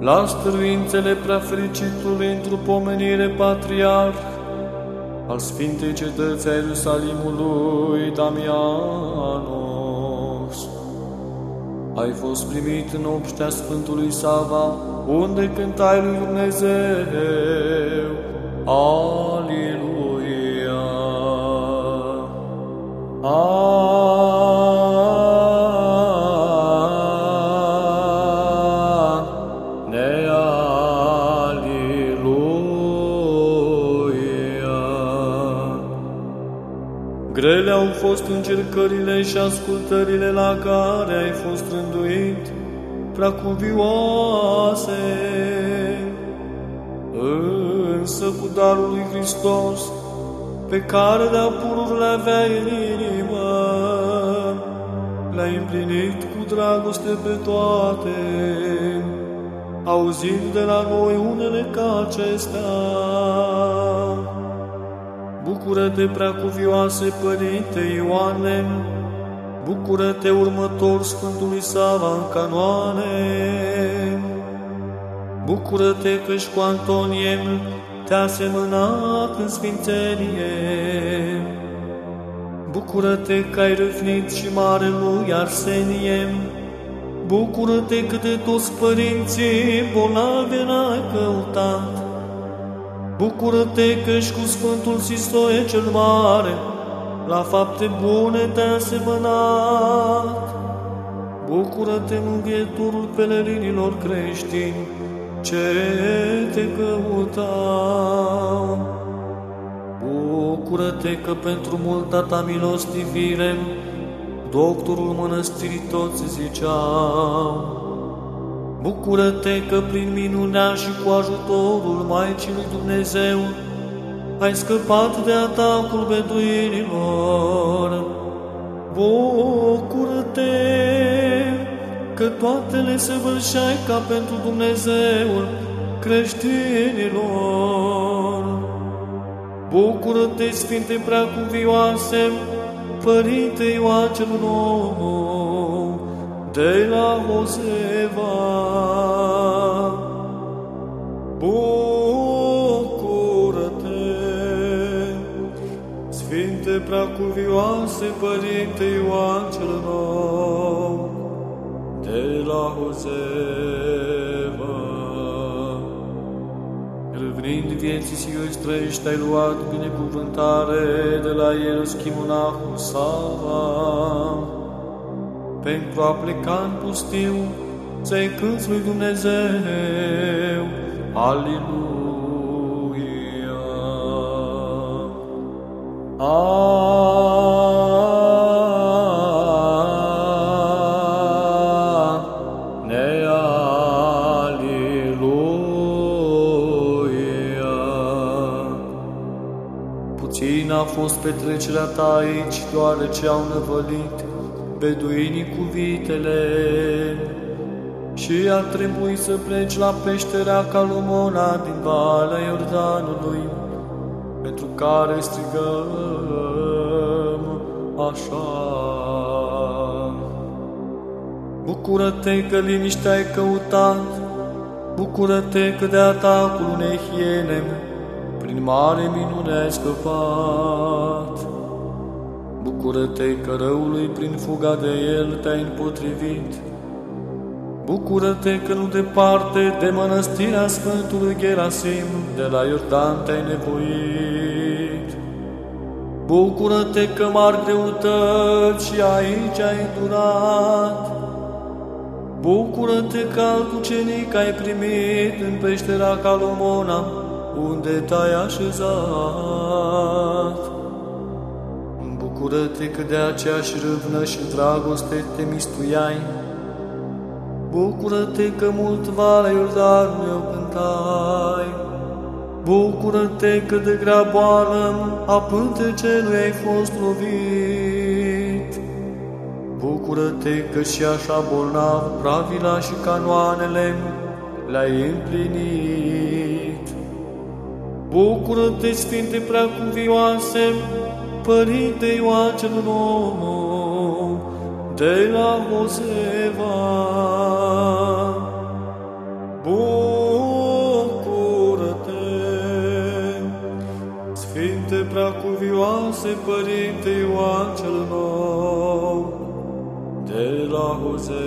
la stăruințele preafericitului într-o pomenire patriarh al Sfintei Cetății a Ierusalimului Damianos. Ai fost primit în obștea Sfântului Sava, unde cântai lui Dumnezeu. Aleluia! Grele au fost încercările și ascultările la care ai fost rânduit, preacuvioase. Însă cu darul lui Hristos, pe care de-a pururile avea în inimă, le-ai împlinit cu dragoste pe toate, auzind de la noi unele ca acestea. Bucură-te, preacuvioase Părinte Ioane, bucură-te, următor Sfântului Sava în canoane, bucură-te că și cu Antonie te-a semănat în sfințenie. Bucură-te că ai râvnit și mare lui Arsenie, bucură-te că de toți părinții bolnavi n-ai căutat, Bucură-te că și cu Sfântul Sistoie cel Mare, la fapte bune te-a asemănat. Bucură-te, mângâieturul pelerinilor creștini, ce te căutau. Bucură-te că pentru multa ta milostivire, doctorul mănăstirii toți ziceau, Bucură-te că prin minunea și cu ajutorul Maicii lui Dumnezeu ai scăpat de atacul beduinilor. Bucură-te că toate le săvârșeai ca pentru Dumnezeul creștinilor. Bucură-te, Sfinte Preacuvioase, Părinte Ioan cel Nou, de la Moseva. Bucură-te, Sfinte Preacuvioase, Părinte Ioan cel Nou, de la Hozeva. Râvnind vieții și eu străiești, ai luat binecuvântare de la Ieroschimonahul Sava, pentru a pleca în pustiu, să-i cânți lui Dumnezeu. Aleluia! A, ne aleluia! Puțin a fost petrecerea ta aici, deoarece au năvălit beduinii cu vitele și a trebuit să pleci la peșterea Calumona din Valea Iordanului, pentru care strigăm așa. Bucură-te că liniște ai căutat, bucură-te că de atacul unei hiene, prin mare minune ai scăpat. Bucură-te că răului prin fuga de el te-ai împotrivit. Bucură-te că nu departe de mănăstirea Sfântului Gerasim, de la Iordan te-ai nevoit. Bucură-te că mari greutăți și aici ai durat. Bucură-te că alt ucenic ai primit în peștera Calomona, unde te-ai așezat. Bucură-te că de aceeași râvnă și dragoste te mistuiai. Bucură-te că mult Valea Iordanului o cântai. Bucură-te că de grea boală a pântecelui ai fost lovit. Bucură-te că și așa bolnav pravila și canoanele le-ai împlinit. Bucură-te, Sfinte Preacuvioase, Părinte Ioan cel Nou, de la Bucură-te, Sfinte Preacuvioase Părinte Ioan cel Nou, de la Huzeva.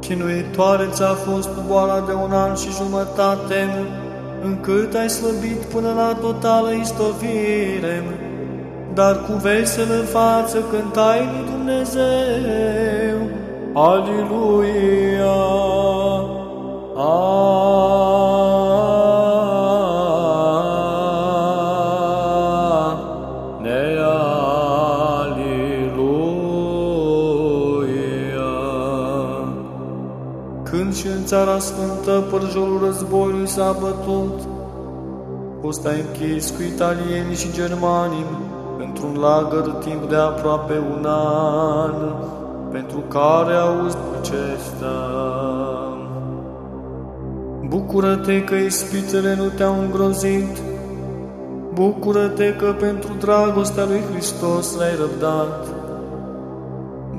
Chinuitoare ți-a fost boala de un an și jumătate, încât ai slăbit până la totală istovire, dar cu veselă față cântai lui Dumnezeu, Aliluia! Când și în țara sfântă părjolul războiului s-a bătut, fost a închis cu italienii și germanii într-un lagăr timp de aproape un an, pentru care auzi acesta. Bucură-te că ispitele nu te-au îngrozit, Bucură-te că pentru dragostea lui Hristos l-ai răbdat.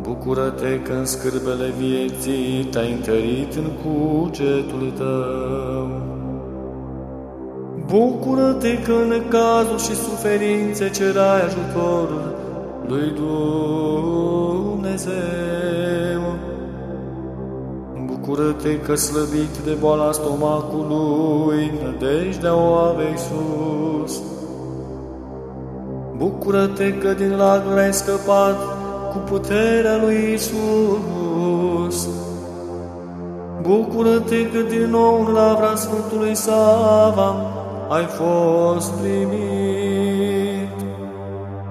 Bucură-te că în scârbele vieții te-ai întărit în cugetul tău. Bucură-te că în cazuri și suferințe cerai ajutorul lui Dumnezeu. Bucură-te că slăbit de boala stomacului, nădejdea o aveți sus. Bucură-te că din lagul ai scăpat cu puterea lui Isus. Bucură-te că din nou în lavra Sfântului Sava ai fost primit.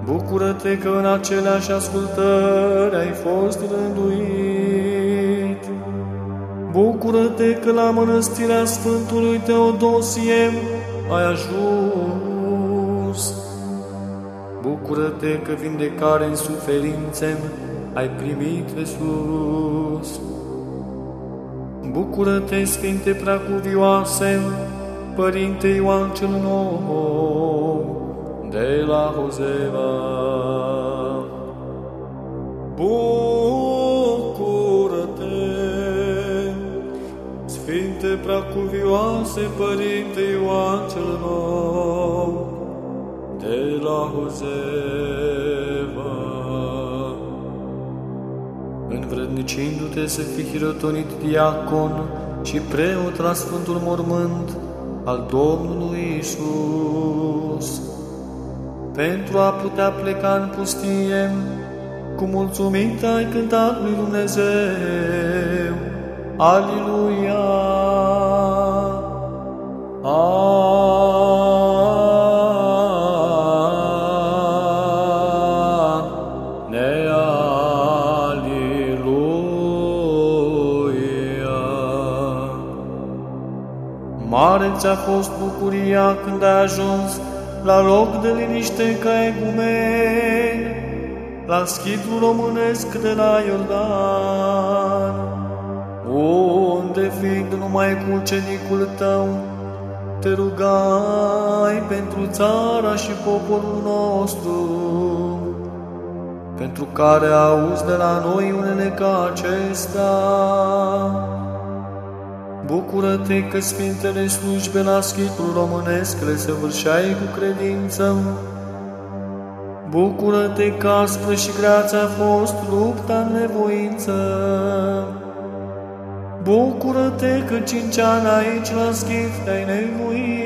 Bucură-te că în aceleași ascultări ai fost rânduit. Bucură-te că la mănăstirea Sfântului Teodosie ai ajuns. Bucură-te că vindecare în suferințe ai primit de sus. Bucură-te, Sfinte Preacuvioase, Părinte Ioan cel Nou, de la Hozeva. Bucură-te, Sfinte Preacuvioase, Părinte Ioan cel Nou, de la Hozeva. Învrednicindu-te să fii hirotonit diacon și preot la Sfântul Mormânt al Domnului Isus, pentru a putea pleca în pustie, cu mulțumit ai cântat lui Dumnezeu. Aliluia! Mare ți-a fost bucuria când ai ajuns la loc de liniște ca egumen, la schitul românesc de la Iordan, unde fiind numai cu ucenicul tău, te rugai pentru țara și poporul nostru, pentru care auzi de la noi unele ca acestea. Bucură-te că Sfintele slujbe la schitul românesc le săvârșeai cu credință. Bucură-te că aspră și greață a fost lupta în nevoință. Bucură-te că cinci ani aici la schif te-ai nevoit.